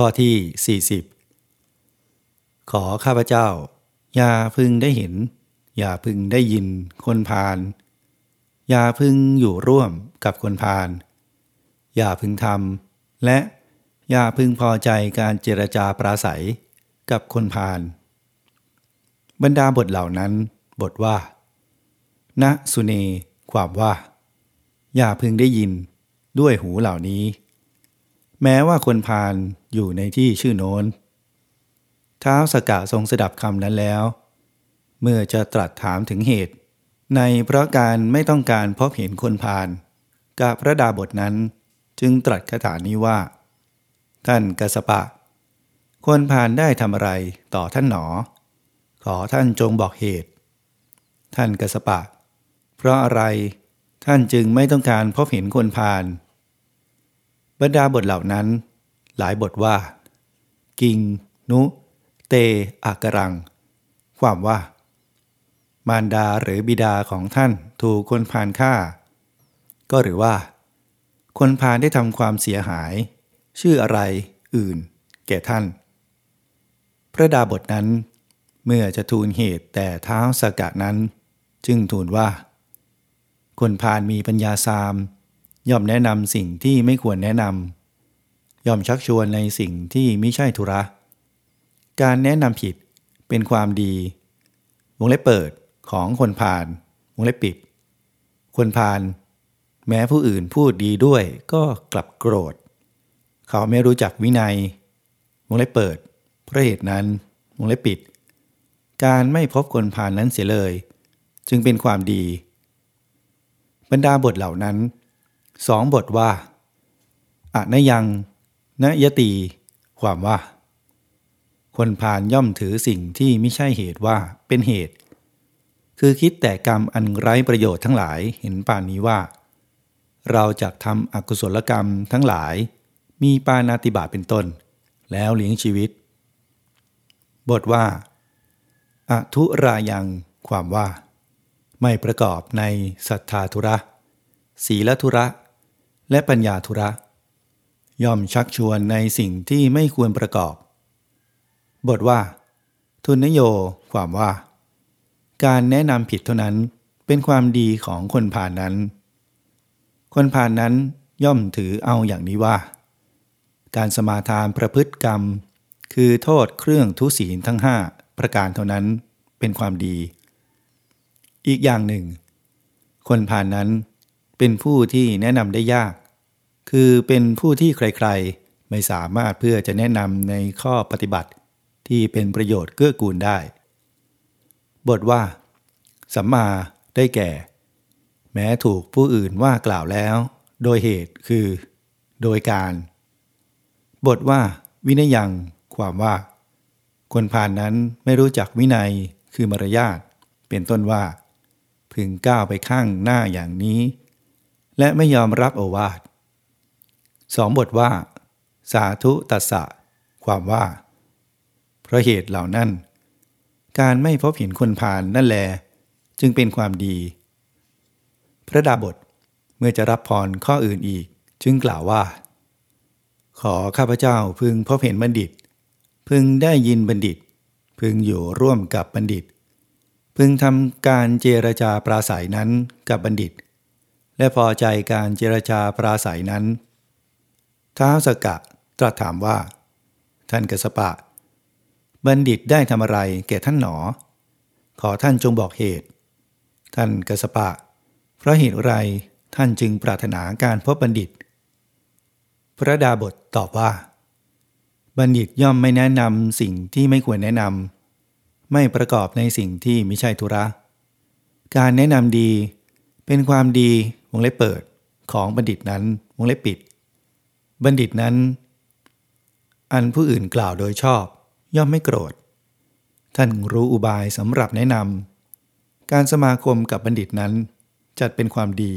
ข้อที่ 40 ขอข้าพเจ้า อย่าพึงได้เห็น อย่าพึงได้ยินคนพาลอย่าพึงอยู่ร่วมกับคนพาลอย่าพึงทำและอย่าพึงพอใจการเจรจาปราศัยกับคนพาลบรรดาบทเหล่านั้น บทว่า ณ สุเน ความว่า อย่าพึงได้ยินด้วยหูเหล่านี้ แม้ว่าคนพาลอยู่ในที่ชื่อโน้นเท้าสกะทรงสดับคำนั้นแล้ว เมื่อจะตรัสถามถึงเหตุ ในเพราะการไม่ต้องการพบเห็นคนพาลกับพระดาบทนั้นจึงตรัสคาถานี้ว่า ท่านกสปะ คนพาลได้ทำอะไรต่อท่านหนอ ขอท่านจงบอกเหตุ ท่านกสปะ เพราะอะไรท่านจึงไม่ต้องการพบเห็นคนพาล บรรดาบทเหล่านั้น หลายบทว่า กิง นุ เต อากรัง ความว่า มารดาหรือบิดาของท่านถูกคนพาลฆ่า ก็หรือว่า คนพาลได้ทำความเสียหาย ชื่ออะไร อื่น แก่ท่าน พระดาบทนั้น เมื่อจะทูลเหตุแต่เท้าสกัดนั้น จึงทูลว่า คนพาลมีปัญญาสาม ย่อมแนะนำสิ่งที่ไม่ควรแนะนำย่อมชักชวนในสิ่งที่ไม่ใช่ธุระ การแนะนำผิดเป็นความดี วงเล็บเปิดของคนพาลวงเล็บปิด คนพาลแม้ผู้อื่นพูดดีด้วยก็กลับโกรธ เขาไม่รู้จักวินัย วงเล็บเปิด เพราะเหตุนั้น วงเล็บปิด การไม่พบคนพาลนั้นเสียเลย จึงเป็นความดี บรรดาบทเหล่านั้น สองบทว่าอะนยังนยตี ความว่า คนพาลย่อมถือสิ่งที่ไม่ใช่เหตุว่าเป็นเหตุ คือคิดแต่กรรมอันไร้ประโยชน์ทั้งหลายเห็นป่านนี้ว่า เราจะทำอกุศลกรรมทั้งหลาย มีปานาติบาเป็นต้น แล้วเลี้ยงชีวิต บทว่าอทุรายังความว่า ไม่ประกอบในศรัทธาธุระ ศีลธุระ และปัญญาธุระ ย่อมชักชวนในสิ่งที่ไม่ควรประกอบ บทว่า ทุนนโย ความว่า การแนะนำผิดเท่านั้นเป็นความดีของคนผ่านนั้น คนผ่านนั้นย่อมถือเอาอย่างนี้ว่า การสมาทานประพฤติกรรม คือโทษเครื่องทุศีลทั้งห้าประการเท่านั้นเป็นความดี อีกอย่างหนึ่ง คนผ่านนั้น เป็นผู้ที่แนะนำได้ยาก คือเป็นผู้ที่ใครๆ ไม่สามารถเพื่อจะแนะนำในข้อปฏิบัติที่เป็นประโยชน์เกื้อกูลได้ บทว่า สัมมาได้แก่ แม้ถูกผู้อื่นว่ากล่าวแล้ว โดยเหตุคือ โดยการ บทว่า วินัยยัง ความว่า คนผ่านนั้นไม่รู้จักวินัยคือมารยาทเป็นต้นว่า พึงก้าวไปข้างหน้าอย่างนี้ และไม่ยอมรับโอวาทสองบทว่า สาธุตัสสะ ความว่า เพราะเหตุเหล่านั้น การไม่พบเห็นคนผ่านนั่นแล จึงเป็นความดี พระดาบทเมื่อจะรับพรข้ออื่นอีก จึงกล่าวว่า ขอข้าพเจ้าพึงพบเห็นบัณฑิต พึงได้ยินบัณฑิต พึงอยู่ร่วมกับบัณฑิต พึงทำการเจรจาปราศัยนั้นกับบัณฑิต และพอใจการเจรจาปราศัยนั้น ท้าวสกะตรัสถามว่า ท่านกสปะ บัณฑิตได้ทำอะไรแก่ท่านหนอ ขอท่านจงบอกเหตุ ท่านกสปะ เพราะเหตุไรท่านจึงปรารถนาการพบบัณฑิต พระดาบทตอบว่า บัณฑิตย่อมไม่แนะนำสิ่งที่ไม่ควรแนะนำไม่ประกอบในสิ่งที่ไม่ใช่ธุระ การแนะนำดีเป็นความดี วงเล็บเปิดของบัณฑิตนั้นวงเล็บปิด บัณฑิตนั้น อันผู้อื่นกล่าวโดยชอบ ย่อมไม่โกรธ ท่านรู้อุบายสำหรับแนะนำการสมาคมกับบัณฑิตนั้น จัดเป็นความดี